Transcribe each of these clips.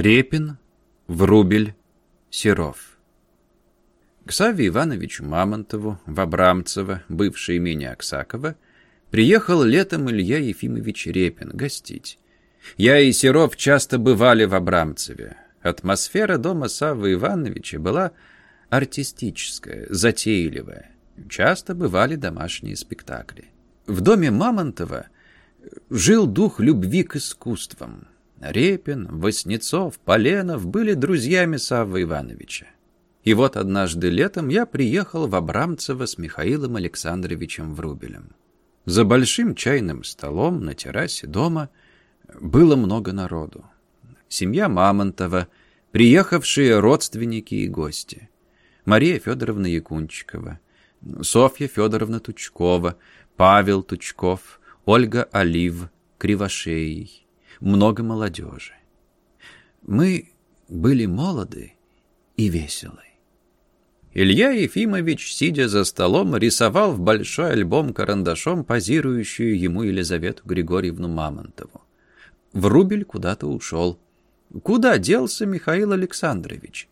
Репин, Врубель, Серов. К Саве Ивановичу Мамонтову в Абрамцево, бывшее имение Аксакова, приехал летом Илья Ефимович Репин гостить. Я и Серов часто бывали в Абрамцеве. Атмосфера дома Савы Ивановича была артистическая, затейливая. Часто бывали домашние спектакли. В доме Мамонтова жил дух любви к искусствам. Репин, Васнецов, Поленов были друзьями Саввы Ивановича. И вот однажды летом я приехал в Абрамцево с Михаилом Александровичем Врубелем. За большим чайным столом на террасе дома было много народу. Семья Мамонтова, приехавшие родственники и гости. Мария Федоровна Якунчикова, Софья Федоровна Тучкова, Павел Тучков, Ольга Олив, Кривошеей много молодежи. Мы были молоды и веселы. Илья Ефимович, сидя за столом, рисовал в большой альбом карандашом позирующую ему Елизавету Григорьевну Мамонтову. Врубель куда-то ушел. Куда делся Михаил Александрович?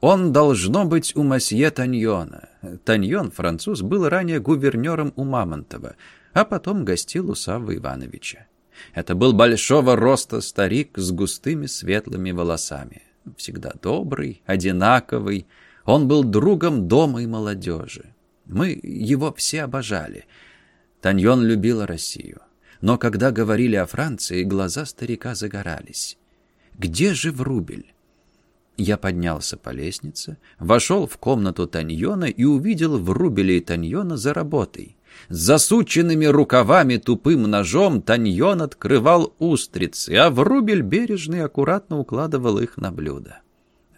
Он должно быть у масье Таньона. Таньон, француз, был ранее гувернером у Мамонтова, а потом гостил у Саввы Ивановича. Это был большого роста старик с густыми светлыми волосами. Всегда добрый, одинаковый. Он был другом дома и молодежи. Мы его все обожали. Таньон любила Россию. Но когда говорили о Франции, глаза старика загорались. «Где же Врубель?» Я поднялся по лестнице, вошел в комнату Таньона и увидел Врубеля и Таньона за работой. С засученными рукавами тупым ножом Таньон открывал устрицы, а Врубель бережно и аккуратно укладывал их на блюдо.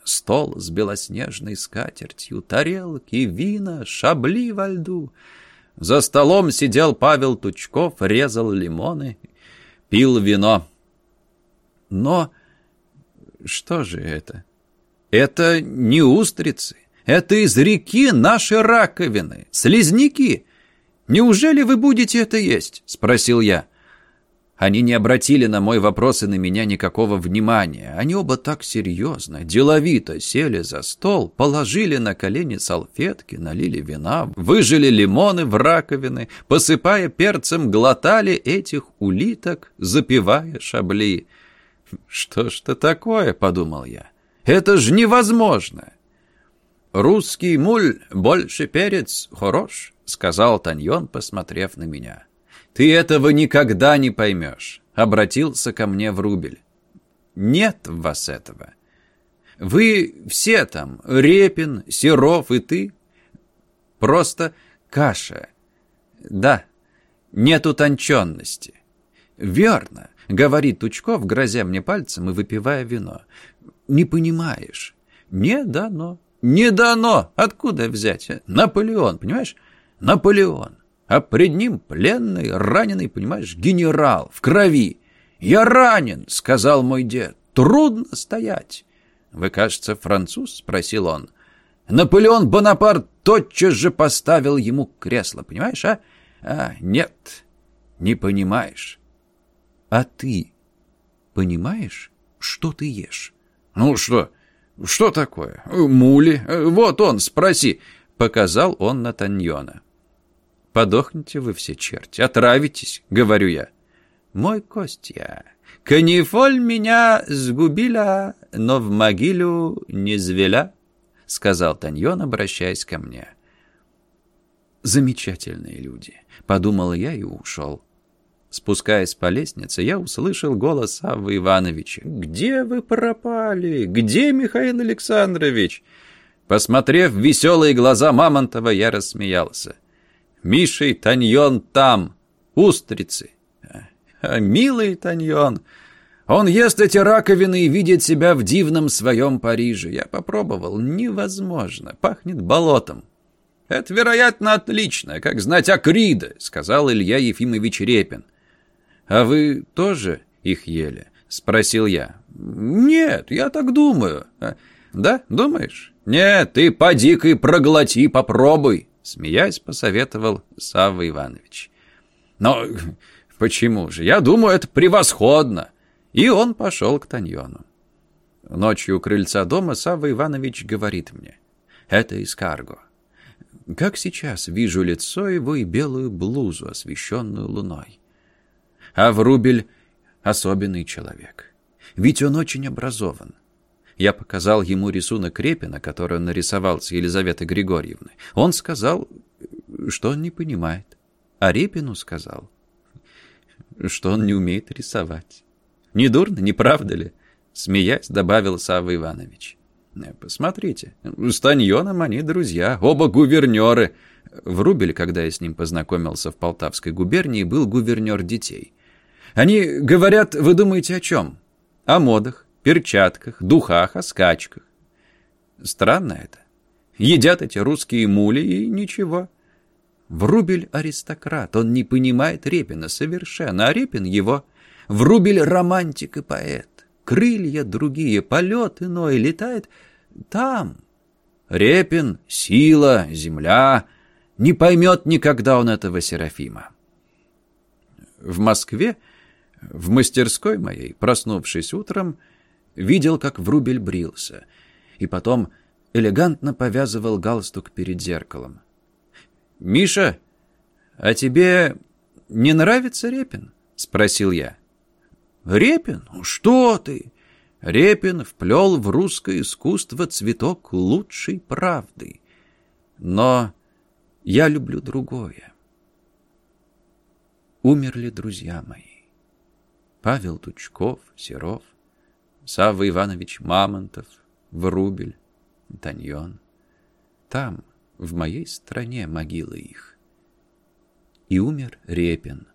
Стол с белоснежной скатертью, тарелки, вина, шабли во льду. За столом сидел Павел Тучков, резал лимоны, пил вино. Но что же это? Это не устрицы, это из реки наши раковины, слизняки — «Неужели вы будете это есть?» — спросил я. Они не обратили на мой вопрос и на меня никакого внимания. Они оба так серьезно, деловито сели за стол, положили на колени салфетки, налили вина, выжили лимоны в раковины, посыпая перцем, глотали этих улиток, запивая шабли. «Что ж это такое?» — подумал я. «Это ж невозможно!» «Русский муль больше перец хорош», сказал Таньон, посмотрев на меня. «Ты этого никогда не поймешь», — обратился ко мне Врубель. «Нет в вас этого. Вы все там, Репин, Серов и ты, просто каша. Да, нет утонченности». «Верно», — говорит Тучков, грозя мне пальцем и выпивая вино. «Не понимаешь». «Не дано». «Не дано! Откуда взять? Наполеон, понимаешь? Наполеон, а пред ним пленный, раненый, понимаешь, генерал, в крови. «Я ранен», — сказал мой дед, — «трудно стоять». «Вы, кажется, француз?» — спросил он. Наполеон Бонапарт тотчас же поставил ему кресло, понимаешь, а? А, нет, не понимаешь. А ты понимаешь, что ты ешь? Ну что, что такое? Мули. Вот он, спроси. Показал он на Таньона. Подохните вы все, черти, отравитесь, говорю я. Мой Костя, канифоль меня сгубила, но в могилу не звеля, сказал Таньон, обращаясь ко мне. Замечательные люди, подумал я и ушел. Спускаясь по лестнице, я услышал голос Аввы Ивановича. «Где вы пропали? Где Михаил Александрович?» Посмотрев веселые глаза Мамонтова, я рассмеялся. Мишей Таньон там, устрицы. А милый Таньон, он ест эти раковины и видит себя в дивном своем Париже. Я попробовал, невозможно, пахнет болотом. «Это, вероятно, отлично, как знать Акрида», — сказал Илья Ефимович Репин. «А вы тоже их ели?» — спросил я. «Нет, я так думаю». А, «Да, думаешь?» «Нет, ты поди-ка и проглоти, попробуй». Смеясь, посоветовал Савва Иванович. «Но почему же? Я думаю, это превосходно!» И он пошел к Таньону. Ночью у крыльца дома Савва Иванович говорит мне. Это из Карго. Как сейчас вижу лицо его и белую блузу, освещенную луной. А Врубель — особенный человек. Ведь он очень образован. Я показал ему рисунок Репина, который он нарисовал с Елизаветой Григорьевной. Он сказал, что он не понимает. А Репину сказал, что он не умеет рисовать. Не дурно, не правда ли? Смеясь, добавил Савва Иванович. Посмотрите, с Таньоном они друзья, оба гувернеры. Врубель, когда я с ним познакомился в Полтавской губернии, был гувернер детей. Они говорят, вы думаете о чем? О модах, перчатках, духах, о скачках. Странно это. Едят эти русские мули и ничего. Врубель аристократ, он не понимает Репина совершенно, а Репин его. Врубель романтик и поэт. Крылья другие, полет иной, летает там. Репин, сила, земля. Не поймет никогда он этого Серафима. В Москве, в мастерской моей, проснувшись утром, видел, как Врубель брился, и потом элегантно повязывал галстук перед зеркалом. «Миша, а тебе не нравится Репин?» — спросил я. «Репин? Что ты?» Репин вплел в русское искусство цветок лучшей правды. Но я люблю другое. Умерли друзья мои. Павел Тучков, Серов, Савва Иванович Мамонтов, Врубель, Таньон. Там, в моей стране, могилы их. И умер Репин,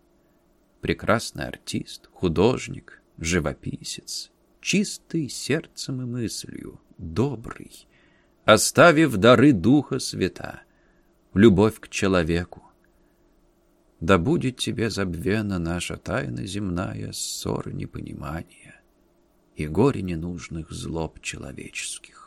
прекрасный артист, художник, живописец, чистый сердцем и мыслью, добрый, оставив дары Духа Свята, любовь к человеку. Да будет тебе забвена наша тайна земная, ссоры непонимания и горе ненужных злоб человеческих.